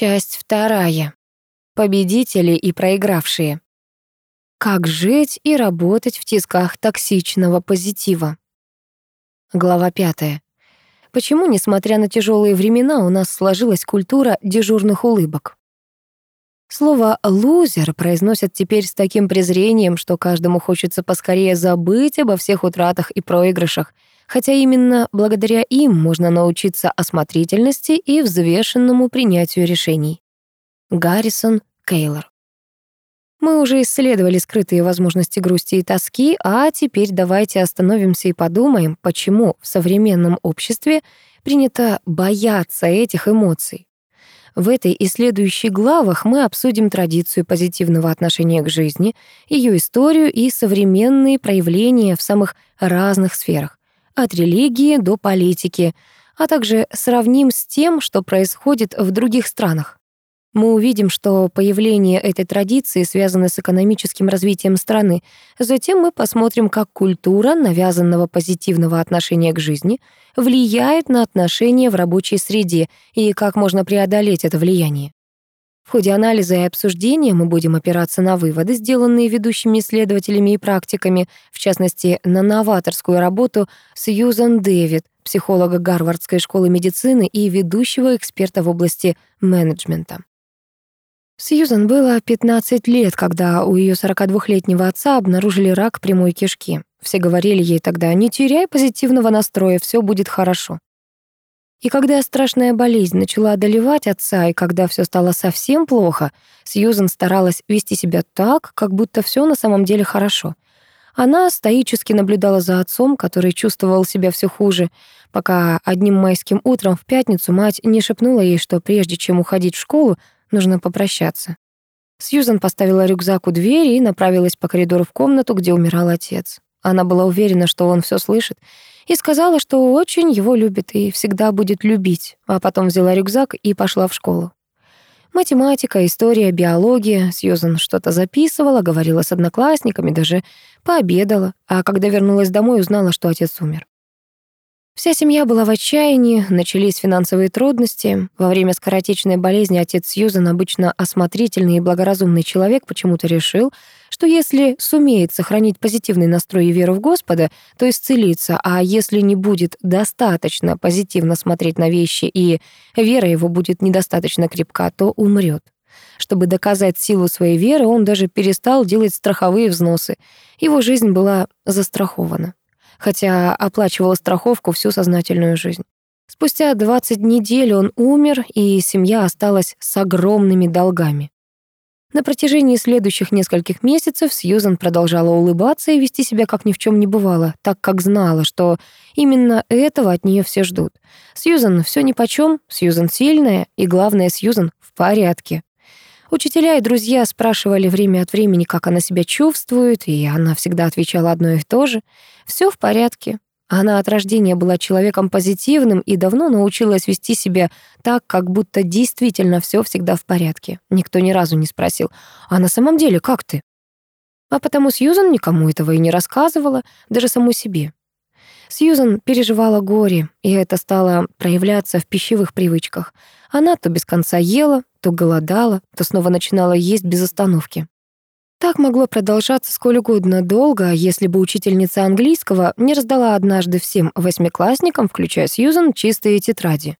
Часть вторая. Победители и проигравшие. Как жить и работать в тисках токсичного позитива. Глава пятая. Почему, несмотря на тяжелые времена, у нас сложилась культура дежурных улыбок? Слово «лузер» произносят теперь с таким презрением, что каждому хочется поскорее забыть обо всех утратах и проигрышах, хотя именно благодаря им можно научиться осмотрительности и взвешенному принятию решений. Гаррисон Кейлор мы уже исследовали скрытые возможности грусти и тоски, а теперь давайте остановимся и подумаем, почему в современном обществе принято бояться этих эмоций. В этой и следующей главах мы обсудим традицию позитивного отношения к жизни, ее историю и современные проявления в самых разных сферах, от религии до политики, а также сравним с тем, что происходит в других странах. Мы увидим, что появление этой традиции связано с экономическим развитием страны. Затем мы посмотрим, как культура навязанного позитивного отношения к жизни влияет на отношения в рабочей среде и как можно преодолеть это влияние. В ходе анализа и обсуждения мы будем опираться на выводы, сделанные ведущими исследователями и практиками, в частности, на новаторскую работу Сьюзан Дэвид, психолога Гарвардской школы медицины и ведущего эксперта в области менеджмента. Сьюзан было 15 лет, когда у ее 42-летнего отца обнаружили рак прямой кишки. Все говорили ей тогда, не теряй позитивного настроя, все будет хорошо. И когда страшная болезнь начала одолевать отца, и когда все стало совсем плохо, Сьюзан старалась вести себя так, как будто все на самом деле хорошо. Она стоически наблюдала за отцом, который чувствовал себя все хуже, пока одним майским утром в пятницу мать не шепнула ей, что прежде чем уходить в школу, Нужно попрощаться. Сьюзан поставила рюкзак у двери и направилась по коридору в комнату, где умирал отец. Она была уверена, что он все слышит, и сказала, что очень его любит и всегда будет любить, а потом взяла рюкзак и пошла в школу. Математика, история, биология. Сьюзан что-то записывала, говорила с одноклассниками, даже пообедала, а когда вернулась домой, узнала, что отец умер. Вся семья была в отчаянии, начались финансовые трудности. Во время скоротечной болезни отец Сьюзан, обычно осмотрительный и благоразумный человек, почему-то решил, что если сумеет сохранить позитивный настрой и веру в Господа, то исцелится, а если не будет достаточно позитивно смотреть на вещи и вера его будет недостаточно крепка, то умрет. Чтобы доказать силу своей веры, он даже перестал делать страховые взносы. Его жизнь была застрахована хотя оплачивала страховку всю сознательную жизнь. Спустя 20 недель он умер, и семья осталась с огромными долгами. На протяжении следующих нескольких месяцев Сьюзан продолжала улыбаться и вести себя как ни в чем не бывало, так как знала, что именно этого от нее все ждут. Сьюзан все нипочем, Сьюзан сильная, и главное, Сьюзан в порядке. Учителя и друзья спрашивали время от времени, как она себя чувствует, и она всегда отвечала одно и то же. Все в порядке. Она от рождения была человеком позитивным и давно научилась вести себя так, как будто действительно все всегда в порядке. Никто ни разу не спросил, а на самом деле как ты? А потому Сьюзан никому этого и не рассказывала, даже самой себе. Сьюзан переживала горе, и это стало проявляться в пищевых привычках. Она то без конца ела, то голодала, то снова начинала есть без остановки. Так могло продолжаться сколь угодно долго, если бы учительница английского не раздала однажды всем восьмиклассникам, включая Сьюзан, чистые тетради.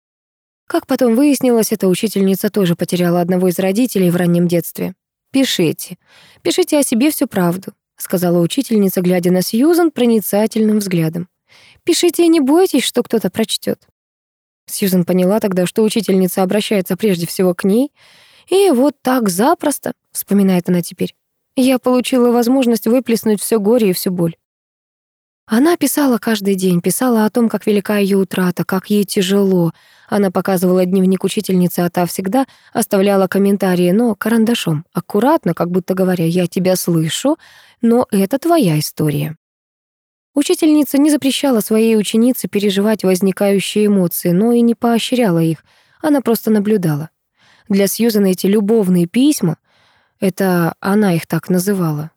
Как потом выяснилось, эта учительница тоже потеряла одного из родителей в раннем детстве. «Пишите. Пишите о себе всю правду», — сказала учительница, глядя на Сьюзан проницательным взглядом. Пишите и не бойтесь, что кто-то прочтет. Сьюзен поняла тогда, что учительница обращается прежде всего к ней. И вот так запросто, вспоминает она теперь, я получила возможность выплеснуть все горе и всю боль. Она писала каждый день, писала о том, как велика ее утрата, как ей тяжело. Она показывала дневник учительницы, а та всегда оставляла комментарии, но карандашом, аккуратно, как будто говоря, «Я тебя слышу, но это твоя история». Учительница не запрещала своей ученице переживать возникающие эмоции, но и не поощряла их, она просто наблюдала. Для Сьюзан эти любовные письма, это она их так называла,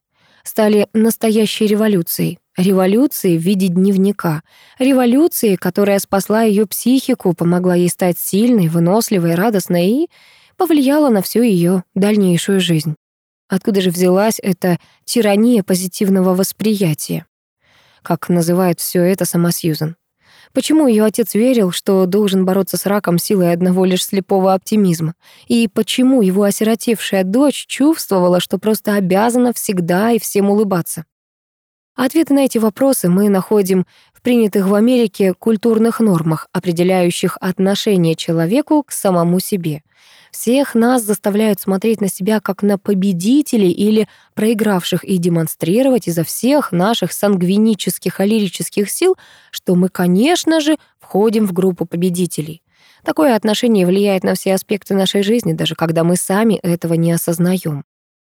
стали настоящей революцией. Революцией в виде дневника. Революцией, которая спасла ее психику, помогла ей стать сильной, выносливой, радостной и повлияло на всю ее дальнейшую жизнь. Откуда же взялась эта тирания позитивного восприятия? Как называет все это сама Сьюзен. Почему ее отец верил, что должен бороться с раком силой одного лишь слепого оптимизма? И почему его осиротевшая дочь чувствовала, что просто обязана всегда и всем улыбаться? Ответы на эти вопросы мы находим в принятых в Америке культурных нормах, определяющих отношение человеку к самому себе. Всех нас заставляют смотреть на себя как на победителей или проигравших и демонстрировать изо всех наших сангвинических аллерических сил, что мы, конечно же, входим в группу победителей. Такое отношение влияет на все аспекты нашей жизни, даже когда мы сами этого не осознаем.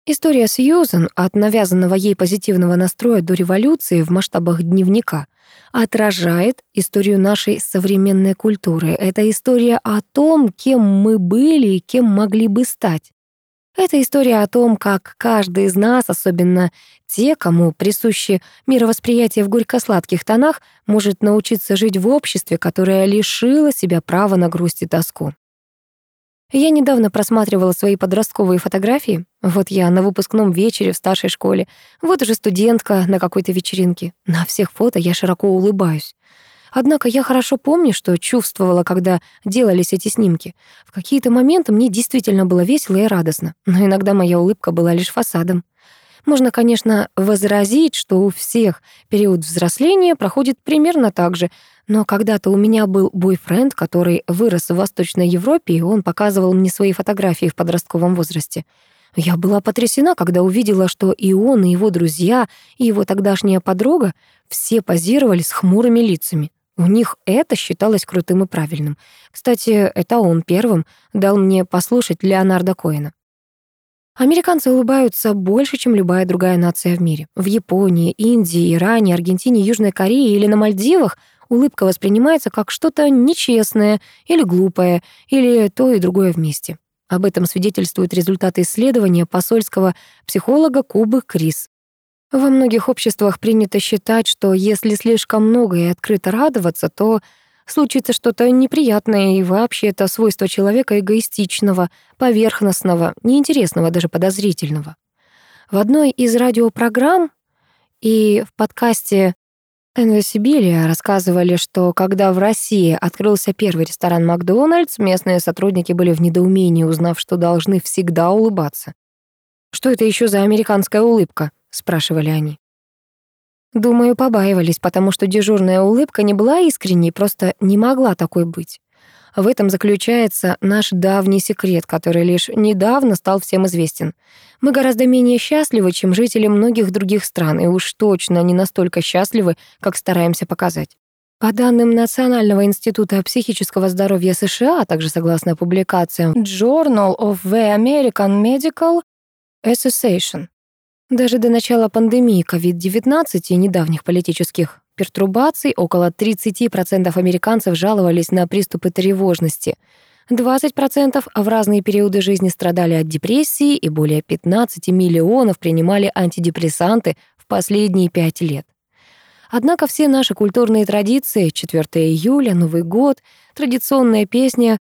История Сьюзен от навязанного ей позитивного настроя до революции в масштабах дневника отражает историю нашей современной культуры. Это история о том, кем мы были и кем могли бы стать. Это история о том, как каждый из нас, особенно те, кому присуще мировосприятие в горько-сладких тонах, может научиться жить в обществе, которое лишило себя права на грусть и тоску. Я недавно просматривала свои подростковые фотографии. Вот я на выпускном вечере в старшей школе, вот уже студентка на какой-то вечеринке. На всех фото я широко улыбаюсь. Однако я хорошо помню, что чувствовала, когда делались эти снимки. В какие-то моменты мне действительно было весело и радостно, но иногда моя улыбка была лишь фасадом. Можно, конечно, возразить, что у всех период взросления проходит примерно так же, но когда-то у меня был бойфренд, который вырос в Восточной Европе, и он показывал мне свои фотографии в подростковом возрасте. Я была потрясена, когда увидела, что и он, и его друзья, и его тогдашняя подруга все позировали с хмурыми лицами. У них это считалось крутым и правильным. Кстати, это он первым дал мне послушать Леонарда Коэна. Американцы улыбаются больше, чем любая другая нация в мире. В Японии, Индии, Иране, Аргентине, Южной Корее или на Мальдивах улыбка воспринимается как что-то нечестное или глупое, или то и другое вместе. Об этом свидетельствуют результаты исследования посольского психолога Кубы Крис. Во многих обществах принято считать, что если слишком много и открыто радоваться, то случится что-то неприятное, и вообще это свойство человека эгоистичного, поверхностного, неинтересного, даже подозрительного. В одной из радиопрограмм и в подкасте Энвесибилия рассказывали, что когда в России открылся первый ресторан «Макдональдс», местные сотрудники были в недоумении, узнав, что должны всегда улыбаться. «Что это еще за американская улыбка?» — спрашивали они. Думаю, побаивались, потому что дежурная улыбка не была искренней, просто не могла такой быть. В этом заключается наш давний секрет, который лишь недавно стал всем известен. Мы гораздо менее счастливы, чем жители многих других стран, и уж точно не настолько счастливы, как стараемся показать. По данным Национального института психического здоровья США, а также согласно публикациям Journal of the American Medical Association, даже до начала пандемии COVID-19 и недавних политических пертурбаций около 30% американцев жаловались на приступы тревожности. 20% в разные периоды жизни страдали от депрессии и более 15 миллионов принимали антидепрессанты в последние 5 лет. Однако все наши культурные традиции, 4 июля, Новый год, традиционная песня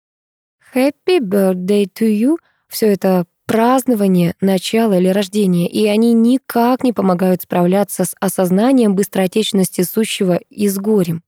«Happy birthday to you» — все это празднование начала или рождения, и они никак не помогают справляться с осознанием быстротечности сущего и с горем.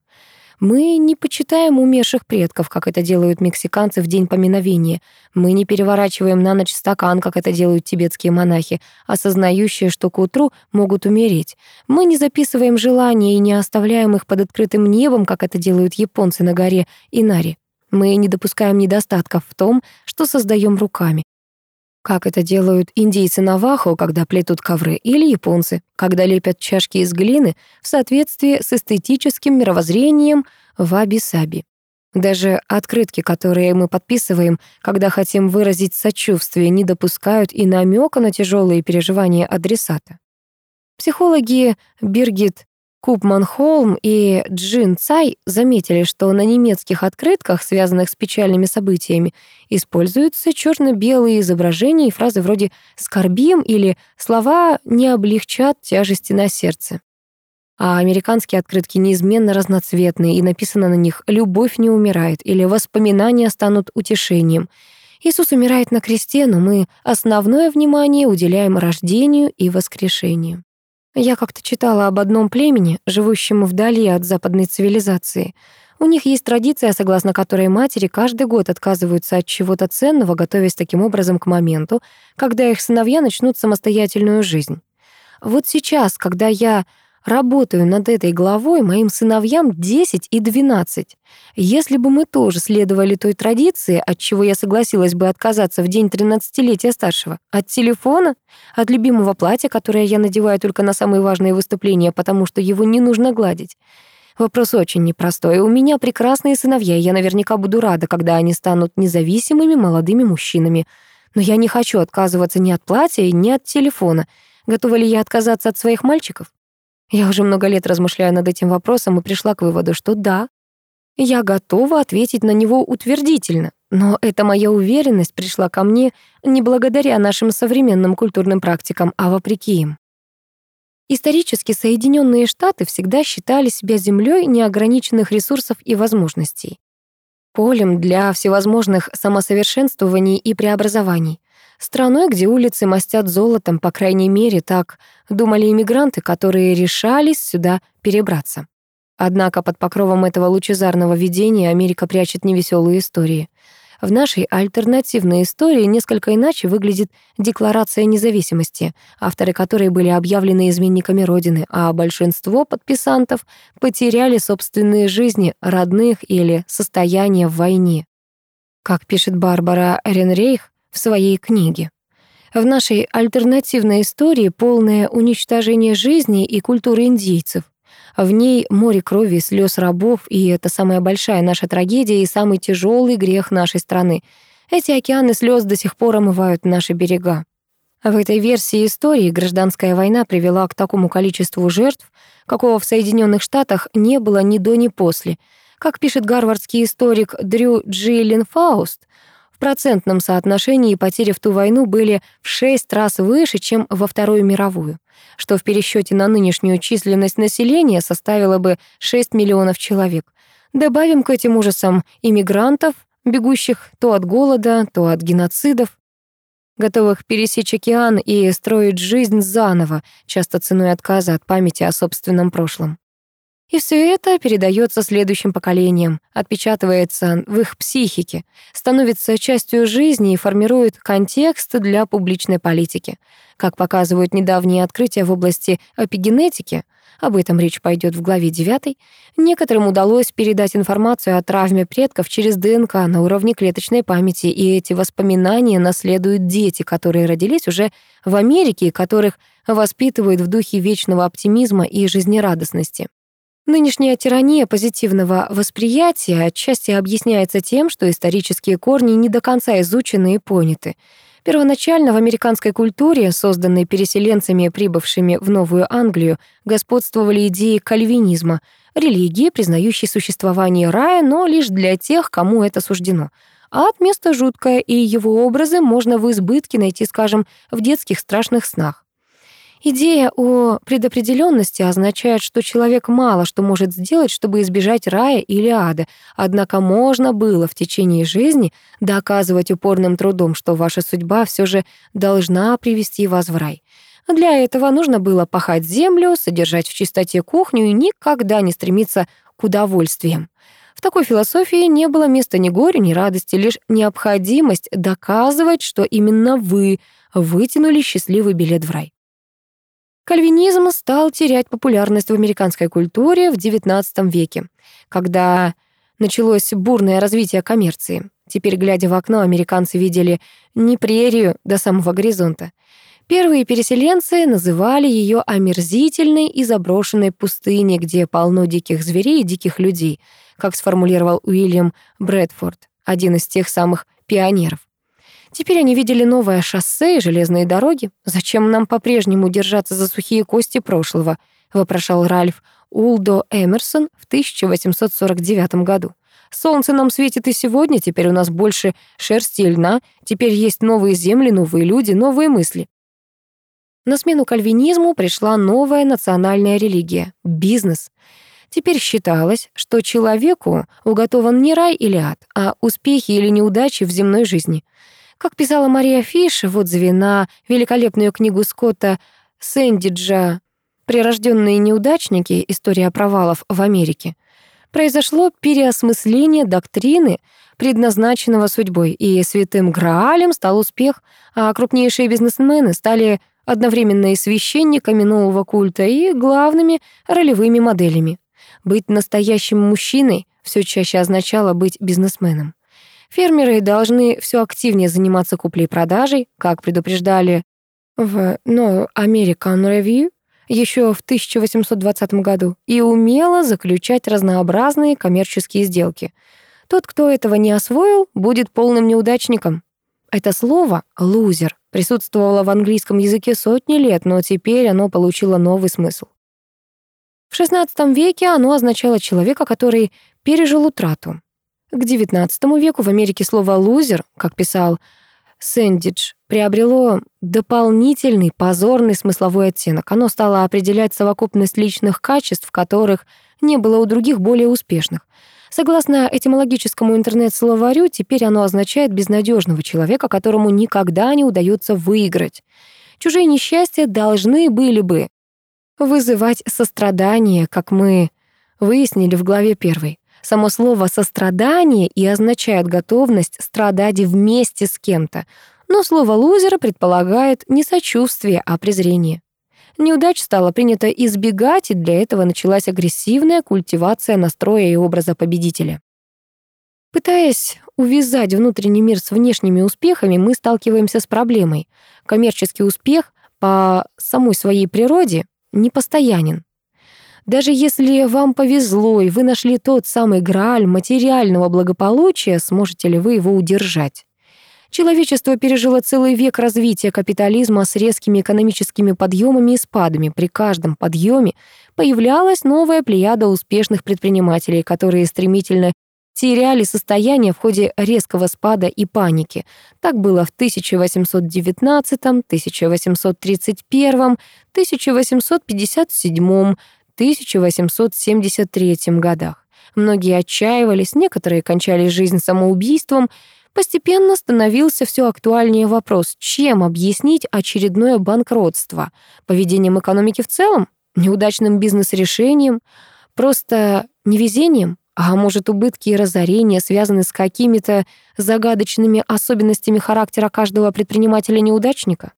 Мы не почитаем умерших предков, как это делают мексиканцы в день поминовения. Мы не переворачиваем на ночь стакан, как это делают тибетские монахи, осознающие, что к утру могут умереть. Мы не записываем желания и не оставляем их под открытым небом, как это делают японцы на горе Инари. Мы не допускаем недостатков в том, что создаем руками как это делают индейцы Навахо, когда плетут ковры, или японцы, когда лепят чашки из глины в соответствии с эстетическим мировоззрением ваби-саби. Даже открытки, которые мы подписываем, когда хотим выразить сочувствие, не допускают и намека на тяжелые переживания адресата. Психологи Биргит Купман Холм и Джин Цай заметили, что на немецких открытках, связанных с печальными событиями, используются черно белые изображения и фразы вроде «скорбим» или «слова не облегчат тяжести на сердце». А американские открытки неизменно разноцветные, и написано на них «любовь не умирает» или «воспоминания станут утешением». Иисус умирает на кресте, но мы основное внимание уделяем рождению и воскрешению. Я как-то читала об одном племени, живущем вдали от западной цивилизации. У них есть традиция, согласно которой матери каждый год отказываются от чего-то ценного, готовясь таким образом к моменту, когда их сыновья начнут самостоятельную жизнь. Вот сейчас, когда я Работаю над этой главой моим сыновьям 10 и 12. Если бы мы тоже следовали той традиции, от чего я согласилась бы отказаться в день 13-летия старшего, от телефона, от любимого платья, которое я надеваю только на самые важные выступления, потому что его не нужно гладить. Вопрос очень непростой. У меня прекрасные сыновья, и я наверняка буду рада, когда они станут независимыми молодыми мужчинами. Но я не хочу отказываться ни от платья, ни от телефона. Готова ли я отказаться от своих мальчиков? Я уже много лет размышляю над этим вопросом и пришла к выводу, что да, я готова ответить на него утвердительно. Но эта моя уверенность пришла ко мне не благодаря нашим современным культурным практикам, а вопреки им. Исторически Соединенные Штаты всегда считали себя землей неограниченных ресурсов и возможностей. Полем для всевозможных самосовершенствований и преобразований. Страной, где улицы мастят золотом, по крайней мере, так думали иммигранты, которые решались сюда перебраться. Однако под покровом этого лучезарного видения Америка прячет невеселые истории. В нашей альтернативной истории несколько иначе выглядит Декларация независимости, авторы которой были объявлены изменниками Родины, а большинство подписантов потеряли собственные жизни, родных или состояние в войне. Как пишет Барбара Ренрейх, в своей книге. В нашей альтернативной истории полное уничтожение жизни и культуры индейцев. В ней море крови слез рабов, и это самая большая наша трагедия и самый тяжелый грех нашей страны. Эти океаны слез до сих пор омывают наши берега. В этой версии истории гражданская война привела к такому количеству жертв, какого в Соединенных Штатах не было ни до, ни после. Как пишет гарвардский историк Дрю Джиллин Фауст, в процентном соотношении потери в ту войну были в шесть раз выше, чем во Вторую мировую, что в пересчете на нынешнюю численность населения составило бы 6 миллионов человек. Добавим к этим ужасам иммигрантов, бегущих то от голода, то от геноцидов, готовых пересечь океан и строить жизнь заново, часто ценой отказа от памяти о собственном прошлом. И все это передается следующим поколениям, отпечатывается в их психике, становится частью жизни и формирует контекст для публичной политики. Как показывают недавние открытия в области эпигенетики, об этом речь пойдет в главе 9, некоторым удалось передать информацию о травме предков через ДНК на уровне клеточной памяти, и эти воспоминания наследуют дети, которые родились уже в Америке, которых воспитывают в духе вечного оптимизма и жизнерадостности. Нынешняя тирания позитивного восприятия отчасти объясняется тем, что исторические корни не до конца изучены и поняты. Первоначально в американской культуре, созданной переселенцами, прибывшими в Новую Англию, господствовали идеи кальвинизма, религии, признающей существование рая, но лишь для тех, кому это суждено. Ад — место жуткое, и его образы можно в избытке найти, скажем, в детских страшных снах. Идея о предопределенности означает, что человек мало что может сделать, чтобы избежать рая или ада, однако можно было в течение жизни доказывать упорным трудом, что ваша судьба все же должна привести вас в рай. Для этого нужно было пахать землю, содержать в чистоте кухню и никогда не стремиться к удовольствиям. В такой философии не было места ни горю, ни радости, лишь необходимость доказывать, что именно вы вытянули счастливый билет в рай. Кальвинизм стал терять популярность в американской культуре в XIX веке, когда началось бурное развитие коммерции. Теперь, глядя в окно, американцы видели не прерию до самого горизонта. Первые переселенцы называли ее омерзительной и заброшенной пустыней, где полно диких зверей и диких людей, как сформулировал Уильям Брэдфорд, один из тех самых пионеров. Теперь они видели новое шоссе и железные дороги. Зачем нам по-прежнему держаться за сухие кости прошлого? вопрошал Ральф Улдо Эмерсон в 1849 году. Солнце нам светит и сегодня, теперь у нас больше шерсти и льна, теперь есть новые земли, новые люди, новые мысли. На смену кальвинизму пришла новая национальная религия — бизнес. Теперь считалось, что человеку уготован не рай или ад, а успехи или неудачи в земной жизни — Как писала Мария Фиш в отзыве на великолепную книгу Скотта Сэндиджа «Прирожденные неудачники. История провалов в Америке», произошло переосмысление доктрины, предназначенного судьбой, и святым Граалем стал успех, а крупнейшие бизнесмены стали одновременно и священниками нового культа, и главными ролевыми моделями. Быть настоящим мужчиной все чаще означало быть бизнесменом. Фермеры должны все активнее заниматься куплей-продажей, как предупреждали в No American Review еще в 1820 году, и умело заключать разнообразные коммерческие сделки. Тот, кто этого не освоил, будет полным неудачником. Это слово «лузер» присутствовало в английском языке сотни лет, но теперь оно получило новый смысл. В XVI веке оно означало человека, который пережил утрату. К XIX веку в Америке слово «лузер», как писал Сэндидж, приобрело дополнительный позорный смысловой оттенок. Оно стало определять совокупность личных качеств, которых не было у других более успешных. Согласно этимологическому интернет-словарю, теперь оно означает безнадежного человека, которому никогда не удается выиграть. Чужие несчастья должны были бы вызывать сострадание, как мы выяснили в главе первой. Само слово «сострадание» и означает готовность страдать вместе с кем-то, но слово «лузера» предполагает не сочувствие, а презрение. Неудач стало принято избегать, и для этого началась агрессивная культивация настроя и образа победителя. Пытаясь увязать внутренний мир с внешними успехами, мы сталкиваемся с проблемой. Коммерческий успех по самой своей природе непостоянен. Даже если вам повезло, и вы нашли тот самый грааль материального благополучия, сможете ли вы его удержать? Человечество пережило целый век развития капитализма с резкими экономическими подъемами и спадами. При каждом подъеме появлялась новая плеяда успешных предпринимателей, которые стремительно теряли состояние в ходе резкого спада и паники. Так было в 1819, 1831, 1857, 1873 годах. Многие отчаивались, некоторые кончали жизнь самоубийством. Постепенно становился все актуальнее вопрос, чем объяснить очередное банкротство? Поведением экономики в целом? Неудачным бизнес-решением? Просто невезением? А может, убытки и разорения связаны с какими-то загадочными особенностями характера каждого предпринимателя-неудачника?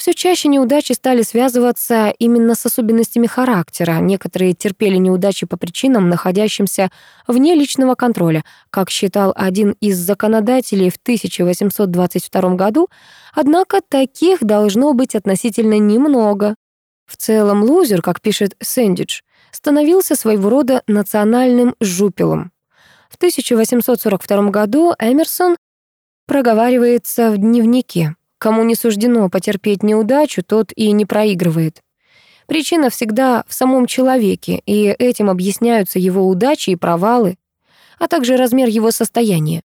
Все чаще неудачи стали связываться именно с особенностями характера. Некоторые терпели неудачи по причинам, находящимся вне личного контроля. Как считал один из законодателей в 1822 году, однако таких должно быть относительно немного. В целом лузер, как пишет Сэндидж, становился своего рода национальным жупелом. В 1842 году Эмерсон проговаривается в дневнике. Кому не суждено потерпеть неудачу, тот и не проигрывает. Причина всегда в самом человеке, и этим объясняются его удачи и провалы, а также размер его состояния.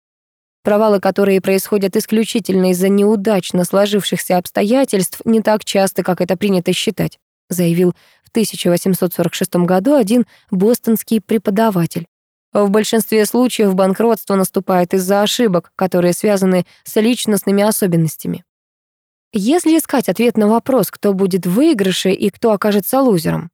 Провалы, которые происходят исключительно из-за неудачно сложившихся обстоятельств, не так часто, как это принято считать, заявил в 1846 году один бостонский преподаватель. В большинстве случаев банкротство наступает из-за ошибок, которые связаны с личностными особенностями. Если искать ответ на вопрос, кто будет в выигрыше и кто окажется лузером,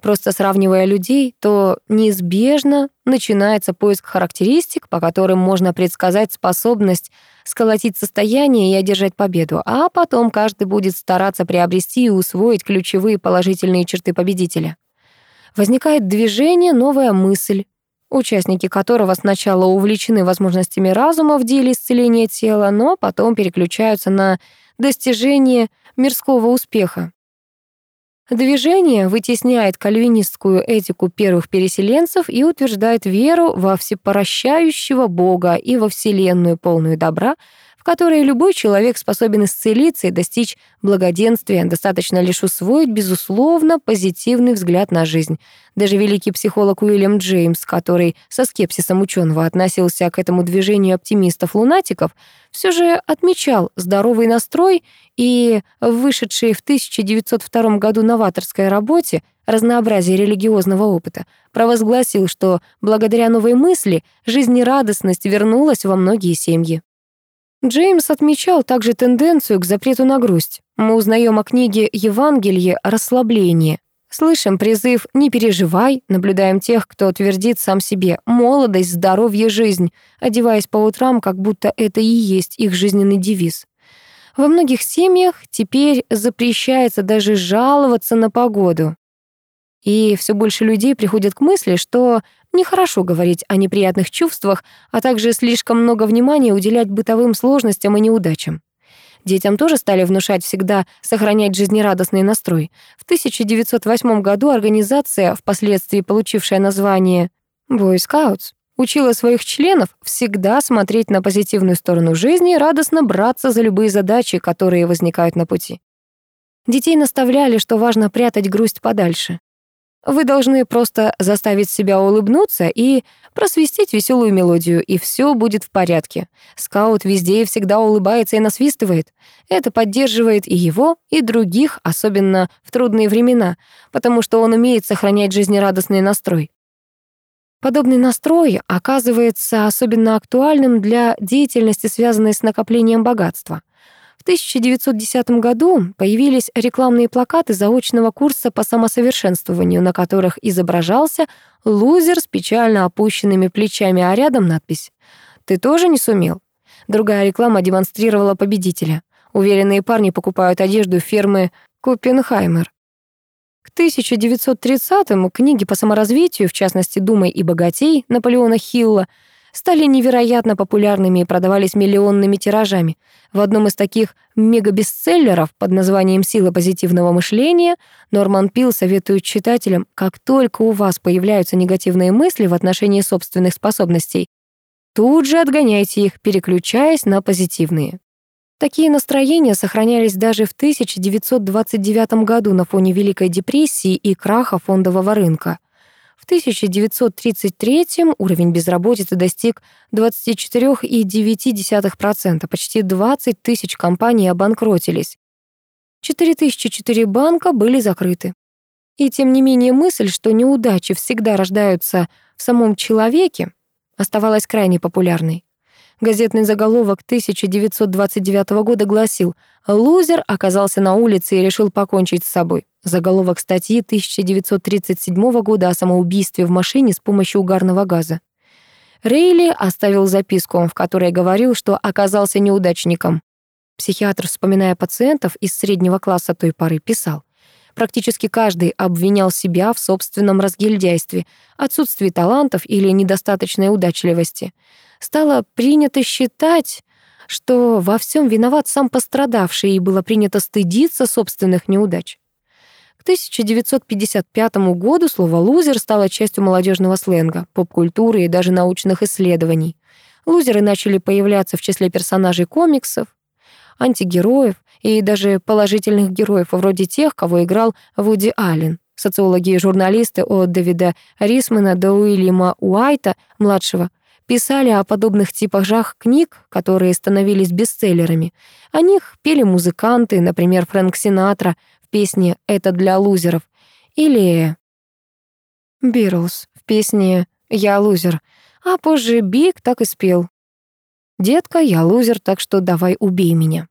просто сравнивая людей, то неизбежно начинается поиск характеристик, по которым можно предсказать способность сколотить состояние и одержать победу, а потом каждый будет стараться приобрести и усвоить ключевые положительные черты победителя. Возникает движение, новая мысль, участники которого сначала увлечены возможностями разума в деле исцеления тела, но потом переключаются на достижение мирского успеха. Движение вытесняет кальвинистскую этику первых переселенцев и утверждает веру во всепоращающего Бога и во Вселенную, полную добра, которой любой человек способен исцелиться и достичь благоденствия, достаточно лишь усвоить, безусловно, позитивный взгляд на жизнь. Даже великий психолог Уильям Джеймс, который со скепсисом ученого относился к этому движению оптимистов-лунатиков, все же отмечал здоровый настрой и вышедший в 1902 году новаторской работе разнообразие религиозного опыта, провозгласил, что благодаря новой мысли жизнерадостность вернулась во многие семьи. Джеймс отмечал также тенденцию к запрету на грусть. Мы узнаем о книге «Евангелие. Расслабление». Слышим призыв «не переживай», наблюдаем тех, кто твердит сам себе «молодость, здоровье, жизнь», одеваясь по утрам, как будто это и есть их жизненный девиз. Во многих семьях теперь запрещается даже жаловаться на погоду. И все больше людей приходят к мысли, что нехорошо говорить о неприятных чувствах, а также слишком много внимания уделять бытовым сложностям и неудачам. Детям тоже стали внушать всегда сохранять жизнерадостный настрой. В 1908 году организация, впоследствии получившая название Boy Scouts, учила своих членов всегда смотреть на позитивную сторону жизни и радостно браться за любые задачи, которые возникают на пути. Детей наставляли, что важно прятать грусть подальше. Вы должны просто заставить себя улыбнуться и просвистеть веселую мелодию, и все будет в порядке. Скаут везде и всегда улыбается и насвистывает. Это поддерживает и его, и других, особенно в трудные времена, потому что он умеет сохранять жизнерадостный настрой. Подобный настрой оказывается особенно актуальным для деятельности, связанной с накоплением богатства. В 1910 году появились рекламные плакаты заочного курса по самосовершенствованию, на которых изображался лузер с печально опущенными плечами, а рядом надпись «Ты тоже не сумел?». Другая реклама демонстрировала победителя. Уверенные парни покупают одежду фирмы Купенхаймер. К 1930-му книги по саморазвитию, в частности «Думай и богатей» Наполеона Хилла, стали невероятно популярными и продавались миллионными тиражами. В одном из таких мегабестселлеров под названием «Сила позитивного мышления» Норман Пил советует читателям, как только у вас появляются негативные мысли в отношении собственных способностей, тут же отгоняйте их, переключаясь на позитивные. Такие настроения сохранялись даже в 1929 году на фоне Великой депрессии и краха фондового рынка. В 1933 уровень безработицы достиг 24,9%, почти 20 тысяч компаний обанкротились. 4004 банка были закрыты. И тем не менее мысль, что неудачи всегда рождаются в самом человеке, оставалась крайне популярной. Газетный заголовок 1929 года гласил «Лузер оказался на улице и решил покончить с собой». Заголовок статьи 1937 года о самоубийстве в машине с помощью угарного газа. Рейли оставил записку, в которой говорил, что оказался неудачником. Психиатр, вспоминая пациентов из среднего класса той поры, писал. Практически каждый обвинял себя в собственном разгильдяйстве, отсутствии талантов или недостаточной удачливости стало принято считать, что во всем виноват сам пострадавший, и было принято стыдиться собственных неудач. К 1955 году слово «лузер» стало частью молодежного сленга, поп-культуры и даже научных исследований. Лузеры начали появляться в числе персонажей комиксов, антигероев и даже положительных героев, вроде тех, кого играл Вуди Аллен. Социологи и журналисты от Дэвида Рисмана до Уильяма Уайта, младшего, писали о подобных типажах книг, которые становились бестселлерами. О них пели музыканты, например, Фрэнк Синатра в песне «Это для лузеров» или Бирлз в песне «Я лузер», а позже Биг так и спел «Детка, я лузер, так что давай убей меня».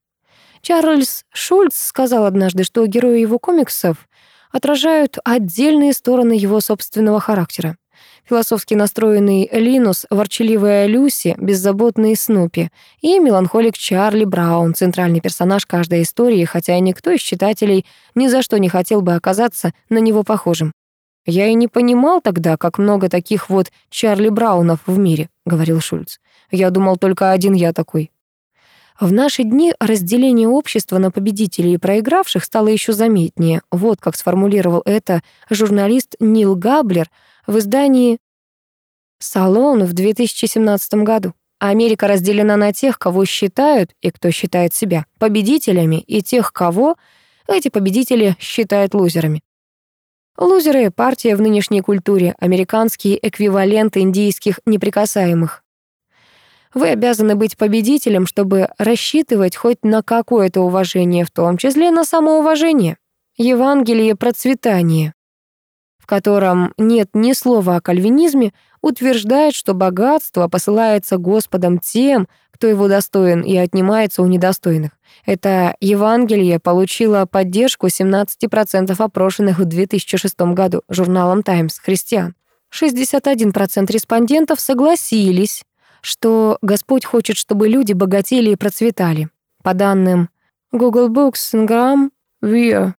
Чарльз Шульц сказал однажды, что герои его комиксов отражают отдельные стороны его собственного характера. Философски настроенный Линус, ворчаливая Люси, беззаботный Снупи и меланхолик Чарли Браун, центральный персонаж каждой истории, хотя никто из читателей ни за что не хотел бы оказаться на него похожим. «Я и не понимал тогда, как много таких вот Чарли Браунов в мире», — говорил Шульц. «Я думал, только один я такой». В наши дни разделение общества на победителей и проигравших стало еще заметнее. Вот как сформулировал это журналист Нил Габлер в издании «Салон» в 2017 году. Америка разделена на тех, кого считают и кто считает себя победителями, и тех, кого эти победители считают лузерами. Лузеры — партия в нынешней культуре, американский эквивалент индийских неприкасаемых. Вы обязаны быть победителем, чтобы рассчитывать хоть на какое-то уважение, в том числе на самоуважение. Евангелие процветания. В котором нет ни слова о кальвинизме, утверждает, что богатство посылается Господом тем, кто его достоин, и отнимается у недостойных. Это Евангелие получило поддержку 17% опрошенных в 2006 году журналом «Таймс» христиан. 61% респондентов согласились, что Господь хочет, чтобы люди богатели и процветали. По данным Google Books, Ingram, Weir,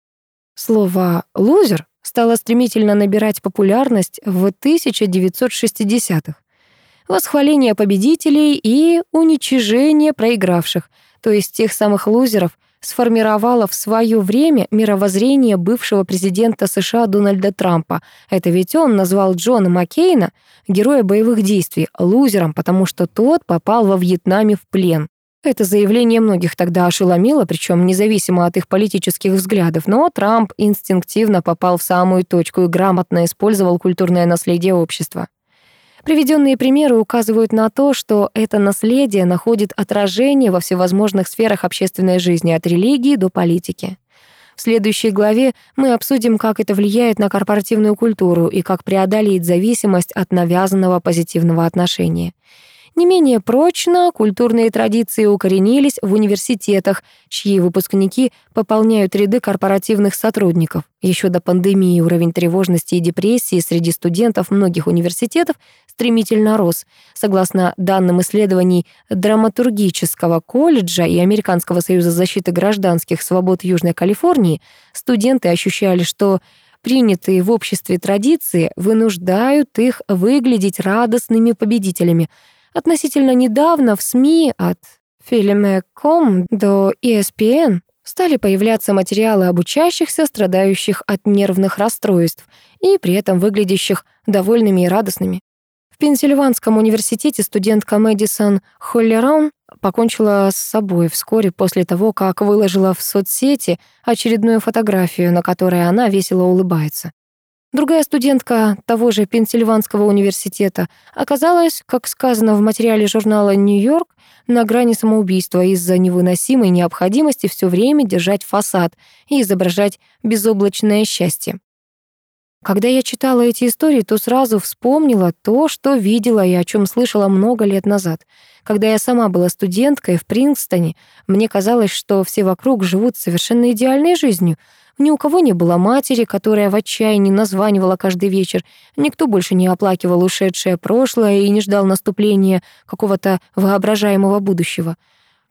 слово «лузер» стало стремительно набирать популярность в 1960-х. Восхваление победителей и уничижение проигравших, то есть тех самых лузеров, сформировало в свое время мировоззрение бывшего президента США Дональда Трампа. Это ведь он назвал Джона Маккейна, героя боевых действий, лузером, потому что тот попал во Вьетнаме в плен. Это заявление многих тогда ошеломило, причем независимо от их политических взглядов, но Трамп инстинктивно попал в самую точку и грамотно использовал культурное наследие общества. Приведенные примеры указывают на то, что это наследие находит отражение во всевозможных сферах общественной жизни, от религии до политики. В следующей главе мы обсудим, как это влияет на корпоративную культуру и как преодолеть зависимость от навязанного позитивного отношения. Не менее прочно культурные традиции укоренились в университетах, чьи выпускники пополняют ряды корпоративных сотрудников. Еще до пандемии уровень тревожности и депрессии среди студентов многих университетов стремительно рос. Согласно данным исследований Драматургического колледжа и Американского союза защиты гражданских свобод Южной Калифорнии, студенты ощущали, что принятые в обществе традиции вынуждают их выглядеть радостными победителями — Относительно недавно в СМИ от Filme.com до ESPN стали появляться материалы об учащихся, страдающих от нервных расстройств и при этом выглядящих довольными и радостными. В Пенсильванском университете студентка Мэдисон Холлераун покончила с собой вскоре после того, как выложила в соцсети очередную фотографию, на которой она весело улыбается. Другая студентка того же Пенсильванского университета оказалась, как сказано в материале журнала «Нью-Йорк», на грани самоубийства из-за невыносимой необходимости все время держать фасад и изображать безоблачное счастье. Когда я читала эти истории, то сразу вспомнила то, что видела и о чем слышала много лет назад. Когда я сама была студенткой в Принстоне, мне казалось, что все вокруг живут совершенно идеальной жизнью — ни у кого не было матери, которая в отчаянии названивала каждый вечер. Никто больше не оплакивал ушедшее прошлое и не ждал наступления какого-то воображаемого будущего.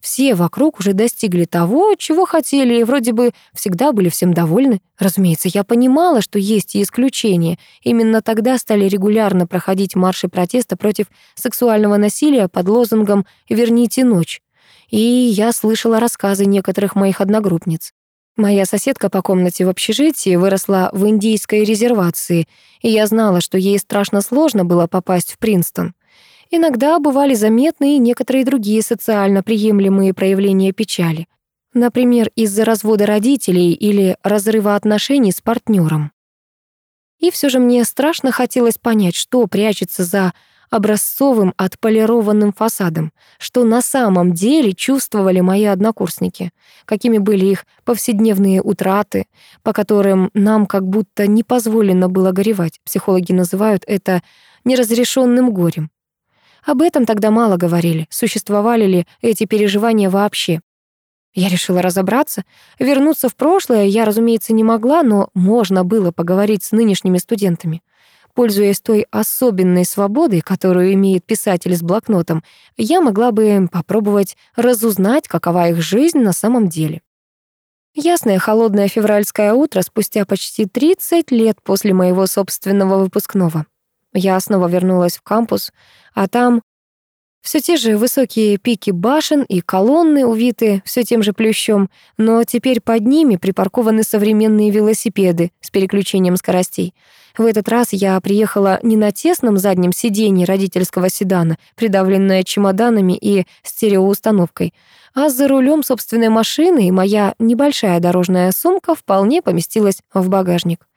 Все вокруг уже достигли того, чего хотели, и вроде бы всегда были всем довольны. Разумеется, я понимала, что есть и исключения. Именно тогда стали регулярно проходить марши протеста против сексуального насилия под лозунгом «Верните ночь». И я слышала рассказы некоторых моих одногруппниц. Моя соседка по комнате в общежитии выросла в индийской резервации, и я знала, что ей страшно сложно было попасть в Принстон. Иногда бывали заметны и некоторые другие социально приемлемые проявления печали. Например, из-за развода родителей или разрыва отношений с партнером. И все же мне страшно хотелось понять, что прячется за образцовым отполированным фасадом, что на самом деле чувствовали мои однокурсники, какими были их повседневные утраты, по которым нам как будто не позволено было горевать. Психологи называют это неразрешенным горем. Об этом тогда мало говорили, существовали ли эти переживания вообще. Я решила разобраться. Вернуться в прошлое я, разумеется, не могла, но можно было поговорить с нынешними студентами. Пользуясь той особенной свободой, которую имеет писатель с блокнотом, я могла бы попробовать разузнать, какова их жизнь на самом деле. Ясное холодное февральское утро спустя почти 30 лет после моего собственного выпускного. Я снова вернулась в кампус, а там все те же высокие пики башен и колонны, увиты все тем же плющом, но теперь под ними припаркованы современные велосипеды с переключением скоростей. В этот раз я приехала не на тесном заднем сиденье родительского седана, придавленная чемоданами и стереоустановкой, а за рулем собственной машины, и моя небольшая дорожная сумка вполне поместилась в багажник.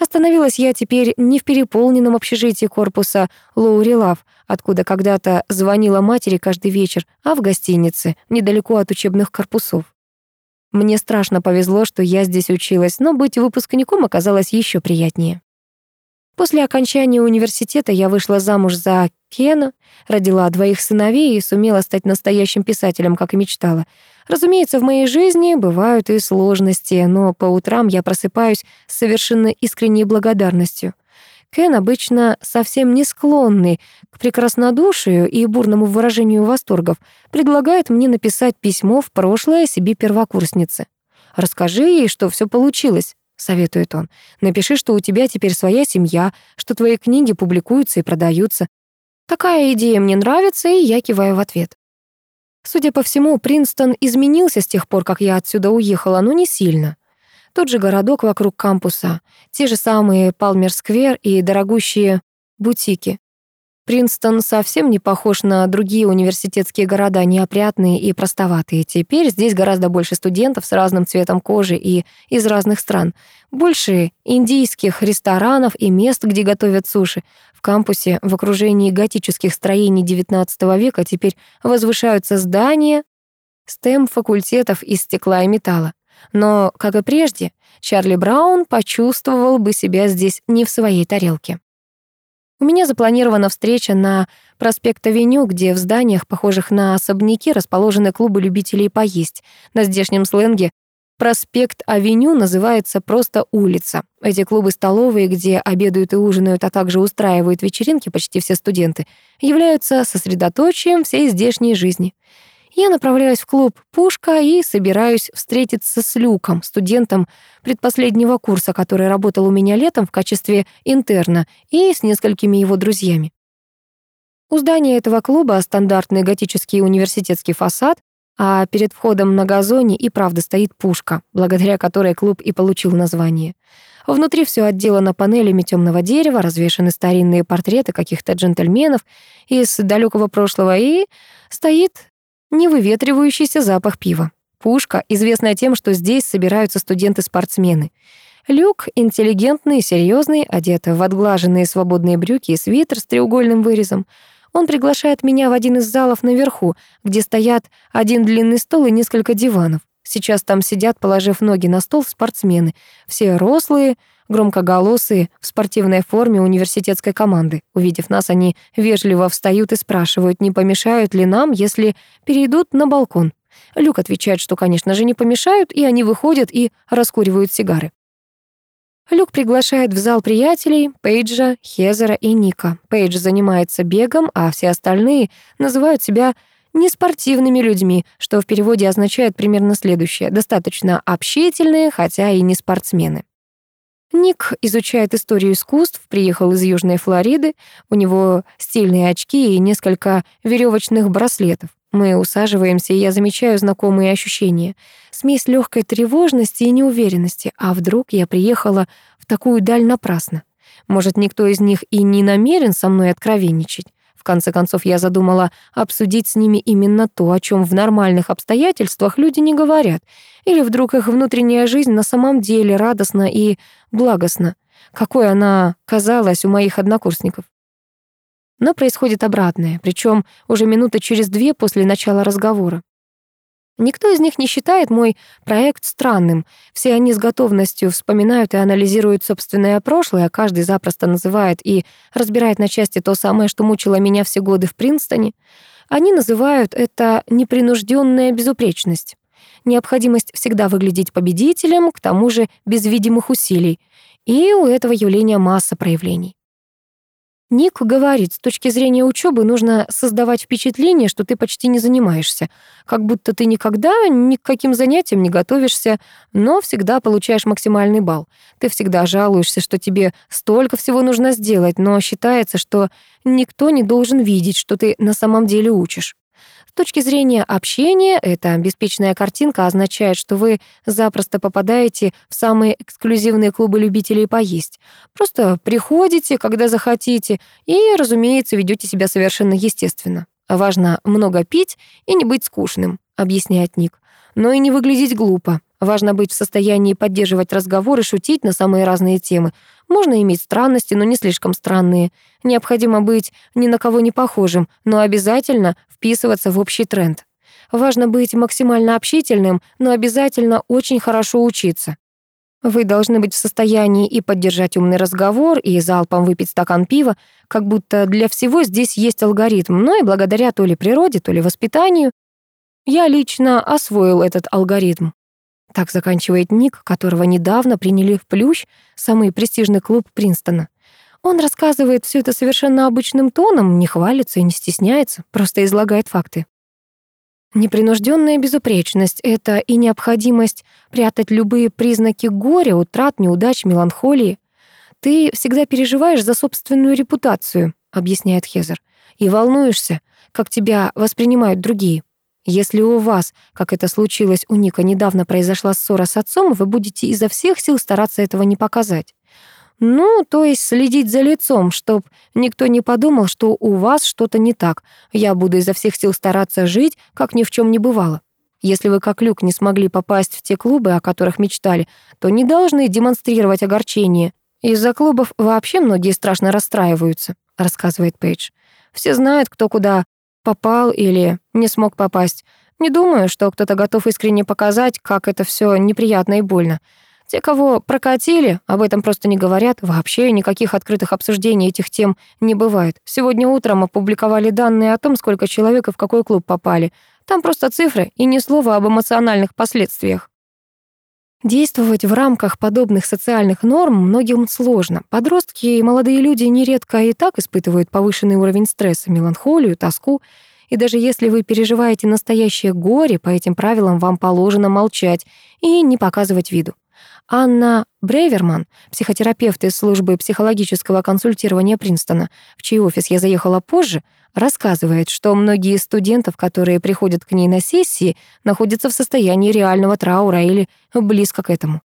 Остановилась я теперь не в переполненном общежитии корпуса Лоури Лав, откуда когда-то звонила матери каждый вечер, а в гостинице, недалеко от учебных корпусов. Мне страшно повезло, что я здесь училась, но быть выпускником оказалось еще приятнее. После окончания университета я вышла замуж за Кена, родила двоих сыновей и сумела стать настоящим писателем, как и мечтала. Разумеется, в моей жизни бывают и сложности, но по утрам я просыпаюсь с совершенно искренней благодарностью. Кен, обычно совсем не склонный к прекраснодушию и бурному выражению восторгов, предлагает мне написать письмо в прошлое себе первокурснице. «Расскажи ей, что все получилось советует он. Напиши, что у тебя теперь своя семья, что твои книги публикуются и продаются. Такая идея мне нравится, и я киваю в ответ. Судя по всему, Принстон изменился с тех пор, как я отсюда уехала, но не сильно. Тот же городок вокруг кампуса, те же самые Палмер-сквер и дорогущие бутики. Принстон совсем не похож на другие университетские города, неопрятные и простоватые. Теперь здесь гораздо больше студентов с разным цветом кожи и из разных стран. Больше индийских ресторанов и мест, где готовят суши. В кампусе в окружении готических строений XIX века теперь возвышаются здания STEM-факультетов из стекла и металла. Но, как и прежде, Чарли Браун почувствовал бы себя здесь не в своей тарелке. У меня запланирована встреча на проспект-авеню, где в зданиях, похожих на особняки, расположены клубы любителей поесть. На здешнем сленге проспект-авеню называется просто улица. Эти клубы-столовые, где обедают и ужинают, а также устраивают вечеринки почти все студенты, являются сосредоточием всей здешней жизни. Я направляюсь в клуб «Пушка» и собираюсь встретиться с Люком, студентом предпоследнего курса, который работал у меня летом в качестве интерна, и с несколькими его друзьями. У здания этого клуба стандартный готический университетский фасад, а перед входом на газоне и правда стоит пушка, благодаря которой клуб и получил название. Внутри все отделано панелями темного дерева, развешаны старинные портреты каких-то джентльменов из далекого прошлого и стоит невыветривающийся запах пива. Пушка, известная тем, что здесь собираются студенты-спортсмены. Люк, интеллигентный, серьезный, одет в отглаженные свободные брюки и свитер с треугольным вырезом. Он приглашает меня в один из залов наверху, где стоят один длинный стол и несколько диванов. Сейчас там сидят, положив ноги на стол, спортсмены. Все рослые, громкоголосые, в спортивной форме университетской команды. Увидев нас, они вежливо встают и спрашивают, не помешают ли нам, если перейдут на балкон. Люк отвечает, что, конечно же, не помешают, и они выходят и раскуривают сигары. Люк приглашает в зал приятелей Пейджа, Хезера и Ника. Пейдж занимается бегом, а все остальные называют себя неспортивными людьми, что в переводе означает примерно следующее: достаточно общительные, хотя и не спортсмены. Ник изучает историю искусств, приехал из Южной Флориды, у него стильные очки и несколько веревочных браслетов. Мы усаживаемся, и я замечаю знакомые ощущения. Смесь легкой тревожности и неуверенности. А вдруг я приехала в такую даль напрасно? Может, никто из них и не намерен со мной откровенничать? В конце концов, я задумала обсудить с ними именно то, о чем в нормальных обстоятельствах люди не говорят. Или вдруг их внутренняя жизнь на самом деле радостна и благостна, какой она казалась у моих однокурсников. Но происходит обратное, причем уже минуты через две после начала разговора. Никто из них не считает мой проект странным. Все они с готовностью вспоминают и анализируют собственное прошлое, а каждый запросто называет и разбирает на части то самое, что мучило меня все годы в Принстоне. Они называют это непринужденная безупречность. Необходимость всегда выглядеть победителем, к тому же без видимых усилий. И у этого явления масса проявлений. Ник говорит, с точки зрения учебы нужно создавать впечатление, что ты почти не занимаешься, как будто ты никогда ни к каким занятиям не готовишься, но всегда получаешь максимальный балл. Ты всегда жалуешься, что тебе столько всего нужно сделать, но считается, что никто не должен видеть, что ты на самом деле учишь. Точки зрения общения, эта беспечная картинка означает, что вы запросто попадаете в самые эксклюзивные клубы любителей поесть. Просто приходите, когда захотите, и, разумеется, ведете себя совершенно естественно. Важно много пить и не быть скучным, объясняет Ник. Но и не выглядеть глупо. Важно быть в состоянии поддерживать разговор и шутить на самые разные темы. Можно иметь странности, но не слишком странные. Необходимо быть ни на кого не похожим, но обязательно вписываться в общий тренд. Важно быть максимально общительным, но обязательно очень хорошо учиться. Вы должны быть в состоянии и поддержать умный разговор, и залпом выпить стакан пива, как будто для всего здесь есть алгоритм, но и благодаря то ли природе, то ли воспитанию. Я лично освоил этот алгоритм. Так заканчивает Ник, которого недавно приняли в Плющ, самый престижный клуб Принстона. Он рассказывает все это совершенно обычным тоном, не хвалится и не стесняется, просто излагает факты. Непринужденная безупречность — это и необходимость прятать любые признаки горя, утрат, неудач, меланхолии. «Ты всегда переживаешь за собственную репутацию», — объясняет Хезер, «и волнуешься, как тебя воспринимают другие. Если у вас, как это случилось у Ника, недавно произошла ссора с отцом, вы будете изо всех сил стараться этого не показать. Ну, то есть следить за лицом, чтоб никто не подумал, что у вас что-то не так. Я буду изо всех сил стараться жить, как ни в чем не бывало. Если вы как Люк не смогли попасть в те клубы, о которых мечтали, то не должны демонстрировать огорчение. Из-за клубов вообще многие страшно расстраиваются, рассказывает Пейдж. Все знают, кто куда попал или не смог попасть. Не думаю, что кто-то готов искренне показать, как это все неприятно и больно. Те, кого прокатили, об этом просто не говорят. Вообще никаких открытых обсуждений этих тем не бывает. Сегодня утром опубликовали данные о том, сколько человек и в какой клуб попали. Там просто цифры и ни слова об эмоциональных последствиях. Действовать в рамках подобных социальных норм многим сложно. Подростки и молодые люди нередко и так испытывают повышенный уровень стресса, меланхолию, тоску. И даже если вы переживаете настоящее горе, по этим правилам вам положено молчать и не показывать виду. Анна Бреверман, психотерапевт из службы психологического консультирования Принстона, в чей офис я заехала позже, рассказывает, что многие студентов, которые приходят к ней на сессии, находятся в состоянии реального траура или близко к этому.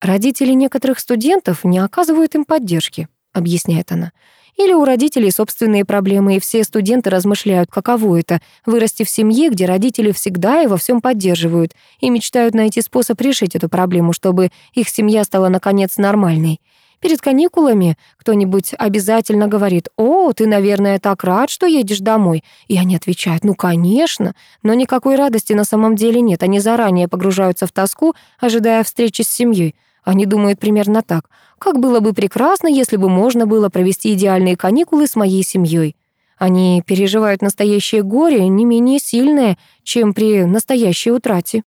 Родители некоторых студентов не оказывают им поддержки, объясняет она. Или у родителей собственные проблемы, и все студенты размышляют, каково это — вырасти в семье, где родители всегда и во всем поддерживают, и мечтают найти способ решить эту проблему, чтобы их семья стала, наконец, нормальной. Перед каникулами кто-нибудь обязательно говорит «О, ты, наверное, так рад, что едешь домой». И они отвечают «Ну, конечно». Но никакой радости на самом деле нет. Они заранее погружаются в тоску, ожидая встречи с семьей. Они думают примерно так. Как было бы прекрасно, если бы можно было провести идеальные каникулы с моей семьей. Они переживают настоящее горе не менее сильное, чем при настоящей утрате.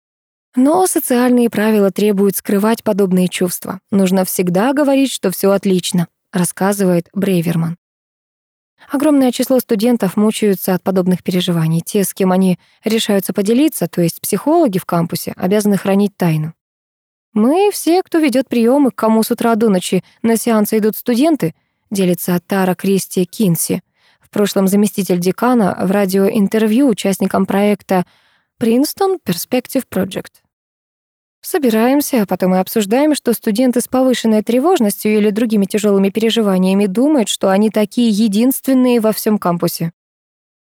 Но социальные правила требуют скрывать подобные чувства. Нужно всегда говорить, что все отлично, рассказывает Брейверман. Огромное число студентов мучаются от подобных переживаний. Те, с кем они решаются поделиться, то есть психологи в кампусе, обязаны хранить тайну. «Мы все, кто ведет приемы, к кому с утра до ночи на сеансы идут студенты», делится Тара Кристи Кинси, в прошлом заместитель декана в радиоинтервью участникам проекта Princeton Perspective Project. Собираемся, а потом и обсуждаем, что студенты с повышенной тревожностью или другими тяжелыми переживаниями думают, что они такие единственные во всем кампусе.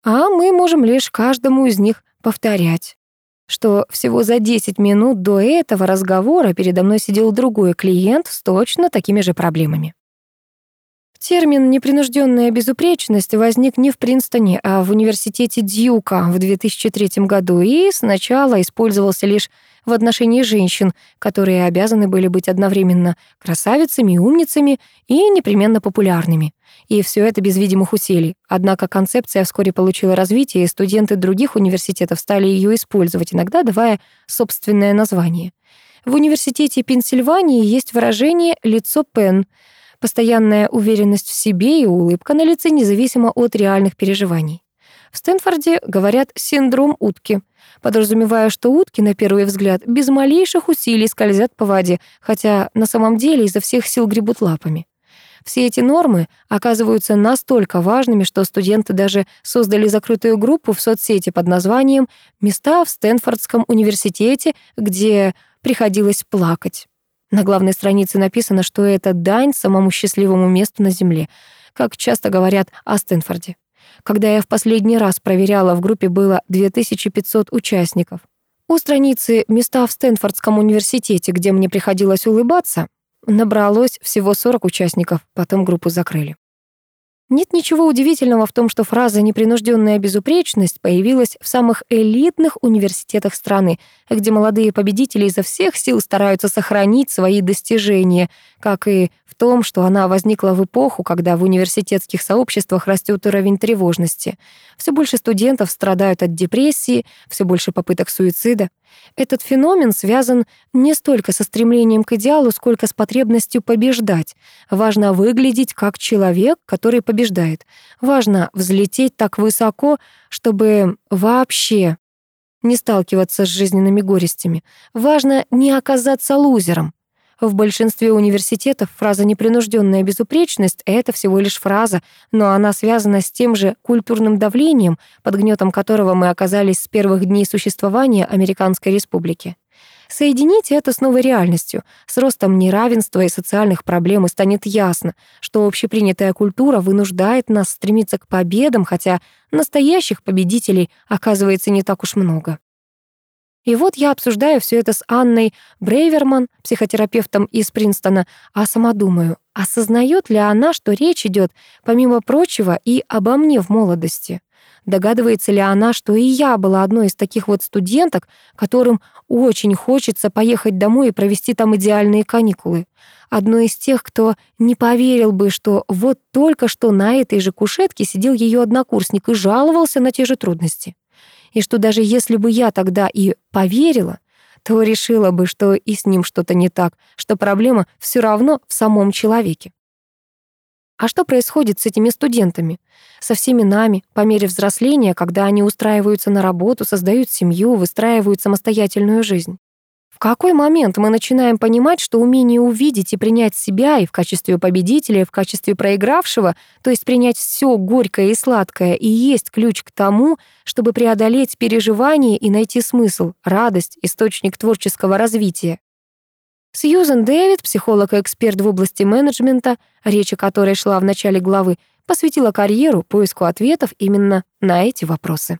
А мы можем лишь каждому из них повторять что всего за 10 минут до этого разговора передо мной сидел другой клиент с точно такими же проблемами. Термин «непринужденная безупречность» возник не в Принстоне, а в университете Дьюка в 2003 году и сначала использовался лишь в отношении женщин, которые обязаны были быть одновременно красавицами, умницами и непременно популярными. И все это без видимых усилий. Однако концепция вскоре получила развитие, и студенты других университетов стали ее использовать, иногда давая собственное название. В университете Пенсильвании есть выражение «лицо Пен», постоянная уверенность в себе и улыбка на лице независимо от реальных переживаний. В Стэнфорде говорят «синдром утки», подразумевая, что утки, на первый взгляд, без малейших усилий скользят по воде, хотя на самом деле изо всех сил гребут лапами. Все эти нормы оказываются настолько важными, что студенты даже создали закрытую группу в соцсети под названием «Места в Стэнфордском университете, где приходилось плакать». На главной странице написано, что это дань самому счастливому месту на Земле, как часто говорят о Стэнфорде. Когда я в последний раз проверяла, в группе было 2500 участников. У страницы «Места в Стэнфордском университете», где мне приходилось улыбаться, набралось всего 40 участников, потом группу закрыли. Нет ничего удивительного в том, что фраза «непринужденная безупречность» появилась в самых элитных университетах страны, где молодые победители изо всех сил стараются сохранить свои достижения, как и в том, что она возникла в эпоху, когда в университетских сообществах растет уровень тревожности. Все больше студентов страдают от депрессии, все больше попыток суицида. Этот феномен связан не столько со стремлением к идеалу, сколько с потребностью побеждать. Важно выглядеть как человек, который побеждает. Важно взлететь так высоко, чтобы вообще не сталкиваться с жизненными горестями. Важно не оказаться лузером. В большинстве университетов фраза «непринужденная безупречность» — это всего лишь фраза, но она связана с тем же культурным давлением, под гнетом которого мы оказались с первых дней существования Американской Республики. Соедините это с новой реальностью, с ростом неравенства и социальных проблем, и станет ясно, что общепринятая культура вынуждает нас стремиться к победам, хотя настоящих победителей оказывается не так уж много. И вот я обсуждаю все это с Анной Брейверман, психотерапевтом из Принстона, а сама думаю, осознает ли она, что речь идет, помимо прочего, и обо мне в молодости? Догадывается ли она, что и я была одной из таких вот студенток, которым очень хочется поехать домой и провести там идеальные каникулы? Одной из тех, кто не поверил бы, что вот только что на этой же кушетке сидел ее однокурсник и жаловался на те же трудности и что даже если бы я тогда и поверила, то решила бы, что и с ним что-то не так, что проблема все равно в самом человеке. А что происходит с этими студентами? Со всеми нами, по мере взросления, когда они устраиваются на работу, создают семью, выстраивают самостоятельную жизнь? Какой момент мы начинаем понимать, что умение увидеть и принять себя и в качестве победителя, и в качестве проигравшего, то есть принять все горькое и сладкое, и есть ключ к тому, чтобы преодолеть переживания и найти смысл, радость, источник творческого развития? Сьюзен Дэвид, психолог и эксперт в области менеджмента, речь о которой шла в начале главы, посвятила карьеру поиску ответов именно на эти вопросы.